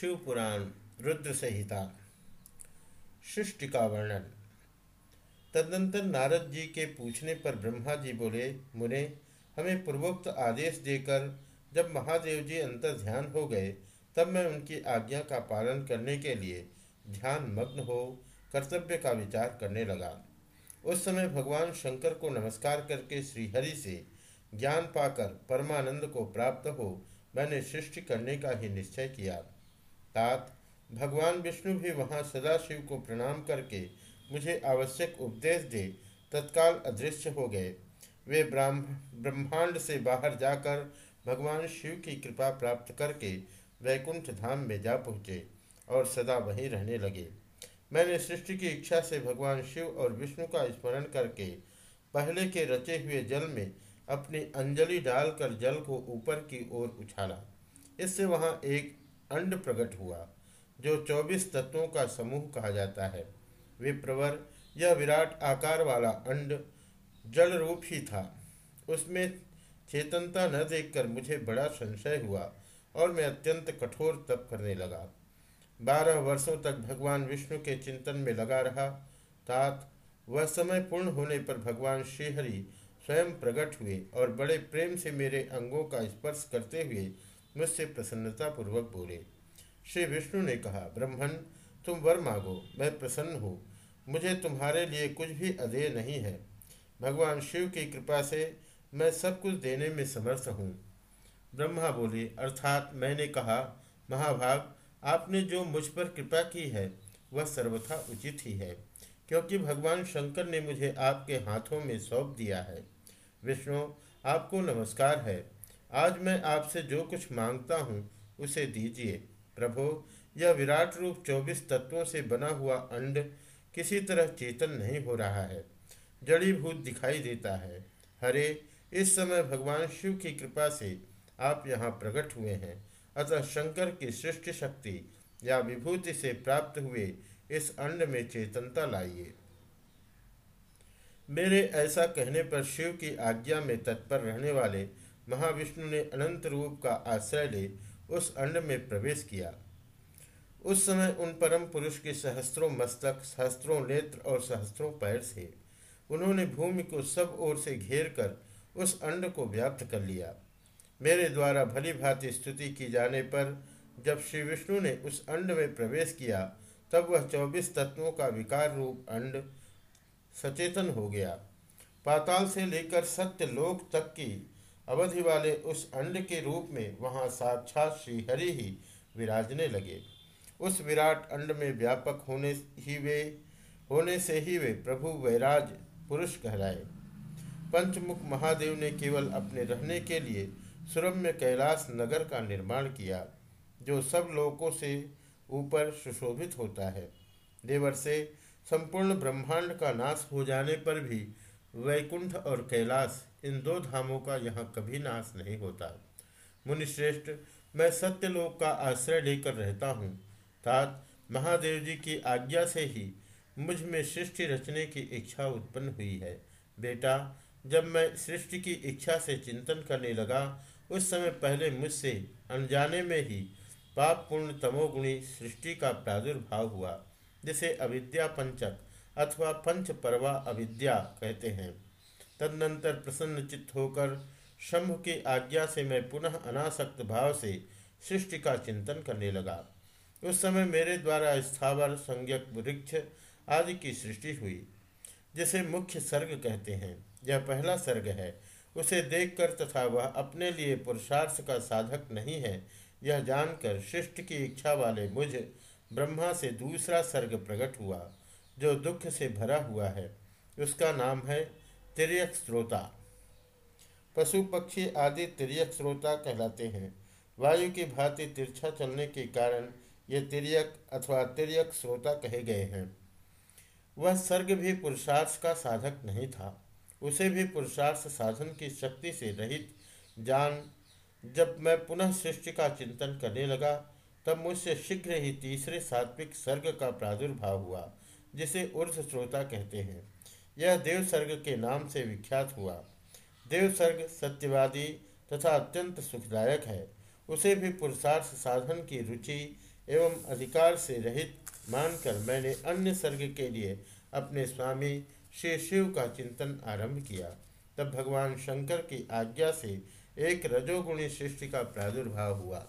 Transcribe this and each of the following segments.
शिव पुराण रुद्र संहिता, सृष्टि का वर्णन। तदनंतर नारद जी के पूछने पर ब्रह्मा जी बोले, मुने, हमें पूर्वोक्त आदेश देकर जब महादेव जी अंतर ध्यान हो गए, तब मैं उनकी आज्ञा का पालन करने के लिए ध्यान मग्न हो, कर्तव्य का विचार करने लगा। उस समय भगवान शंकर को नमस्कार करके श्रीहरि से ज्ञान पाकर परमानंद को प्राप्त हो, मैंने सृष्टि करने का ही निश्चय किया। तात भगवान विष्णु भी वहाँ सदाशिव को प्रणाम करके मुझे आवश्यक उपदेश दे, तत्काल अदृश्य हो गए। वे ब्रह्मांड से बाहर जाकर भगवान शिव की कृपा प्राप्त करके वैकुंठ धाम में जा पहुँचे और सदा वहीं रहने लगे। मैंने सृष्टि की इच्छा से भगवान शिव और विष्णु का स्मरण करके पहले के रचे हुए जल में अपनी अंजलि डालकर जल को ऊपर की ओर उछाला। इससे वहाँ एक अंड प्रकट हुआ, जो चौबीस तत्वों का समूह कहा जाता है। विप्रवर यह विराट आकार वाला अंड जल रूप ही था। उसमें चेतनता न देखकर मुझे बड़ा संशय हुआ और मैं अत्यंत कठोर तप करने लगा। बारह वर्षों तक भगवान विष्णु के चिंतन में लगा रहा, तात, वह समय पूर्ण होने पर भगवान श्रीहरि स्वयं प्रकट हुए और बड़े प्रेम से मेरे अंगों का स्पर्श करते हुए मुझसे प्रसन्नता पूर्वक बोले। श्री विष्णु ने कहा ब्रह्मण तुम वर मांगो, मैं प्रसन्न हूँ। मुझे तुम्हारे लिए कुछ भी अधेय नहीं है। भगवान शिव की कृपा से मैं सब कुछ देने में समर्थ हूँ। ब्रह्मा बोले, अर्थात मैंने कहा, महाभाग, आपने जो मुझ पर कृपा की है, वह सर्वथा उचित ही है, क्योंकि भगवान शंकर ने मुझे आपके हाथों में सौंप दिया है। विष्णु, आपको नमस्कार है। आज मैं आपसे जो कुछ माँगता हूँ, उसे दीजिए। प्रभो, यह विराट रूप चौबीस तत्वों से बना हुआ अंड किसी तरह चेतन नहीं हो रहा है। जड़ीभूत दिखाई देता है। हरे, इस समय भगवान शिव की कृपा से आप यहाँ प्रकट हुए हैं। अतः शंकर की सृष्टि शक्ति या विभूति से प्राप्त हुए इस अंड में चेतनता लाइए। मेरे ऐसा कहने पर शिव की आज्ञा में तत्पर रहने वाले महाविष्णु ने अनंत रूप का आश्रय ले उस अंड में प्रवेश किया। उस समय उन परम पुरुष के सहस्त्रों मस्तक, सहस्त्रों नेत्र और सहस्त्रों पैर थे उन्होंने भूमि को सब ओर से घेर कर उस अंड को व्याप्त कर लिया। मेरे द्वारा भली भांति स्तुति की जाने पर जब श्री विष्णु ने उस अंड में प्रवेश किया, तब वह चौबीस तत्वों का विकार रूप अंड सचेतन हो गया। पाताल से लेकर सत्य लोक तक की अवधि वाले उस अंड के रूप में वहाँ साक्षात श्रीहरि ही विराजने लगे। उस विराट अंड में व्यापक होने ही वे, होने से ही वे प्रभु वैराज पुरुष कहलाए। पंचमुख महादेव ने केवल अपने रहने के लिए सुरम्य कैलाश नगर का निर्माण किया, जो सब लोगों से ऊपर सुशोभित होता है। देवर से संपूर्ण ब्रह्मांड का नाश हो जाने पर भी वैकुंठ और कैलाश, इन दो धामों का यहाँ कभी नाश नहीं होता। मुनिश्रेष्ठ, मैं सत्यलोक का आश्रय लेकर रहता हूँ। तात महादेव जी की आज्ञा से ही मुझमें सृष्टि रचने की इच्छा उत्पन्न हुई है। बेटा, जब मैं सृष्टि की इच्छा से चिंतन करने लगा, उस समय पहले मुझसे अनजाने में ही पाप पूर्ण तमोगुणी सृष्टि का प्रादुर्भाव हुआ, जिसे अविद्या पंचक अथवा पंच परवा अविद्या कहते हैं। तदनंतर प्रसन्न चित्त होकर शंभ की आज्ञा से मैं पुनः अनासक्त भाव से सृष्टि का चिंतन करने लगा। उस समय मेरे द्वारा स्थावर, संज्ञक, वृक्ष आदि की सृष्टि हुई, जिसे मुख्य सर्ग कहते हैं। यह पहला सर्ग है। उसे देखकर तथा वह अपने लिए पुरुषार्थ का साधक नहीं है, यह जानकर सृष्टि की इच्छा वाले मुझ ब्रह्मा से दूसरा सर्ग प्रकट हुआ। जो दुख से भरा हुआ है, उसका नाम है तिरक श्रोता पशु पक्षी आदि तिरक श्रोता कहलाते हैं। वायु की भांति तिरछा चलने के कारण ये तिरक अथवा तिरक श्रोता कहे गए हैं। वह सर्ग भी पुरुषार्थ का साधक नहीं था। उसे भी पुरुषार्थ साधन की शक्ति से रहित जान, जब मैं पुनः सृष्टि का चिंतन करने लगा, तब मुझसे शीघ्र ही तीसरे सात्विक सर्ग का प्रादुर्भाव हुआ। जिसे ऊर्ध श्रोता कहते हैं। यह देवसर्ग के नाम से विख्यात हुआ। देव सर्ग सत्यवादी तथा अत्यंत सुखदायक है। उसे भी पुरुषार्थ साधन की रुचि एवं अधिकार से रहित मानकर मैंने अन्य सर्ग के लिए अपने स्वामी श्री शिव का चिंतन आरंभ किया। तब भगवान शंकर की आज्ञा से एक रजोगुणी सृष्टि का प्रादुर्भाव हुआ,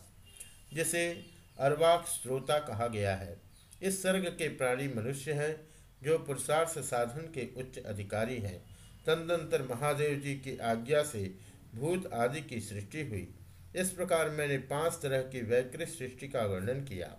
जिसे अर्वाक श्रोता कहा गया है। इस सर्ग के प्राणी मनुष्य है, जो पुरुषार्थ साधन के उच्च अधिकारी हैं। तदंतर महादेव जी की आज्ञा से भूत आदि की सृष्टि हुई। इस प्रकार मैंने पाँच तरह की वैकृत सृष्टि का वर्णन किया।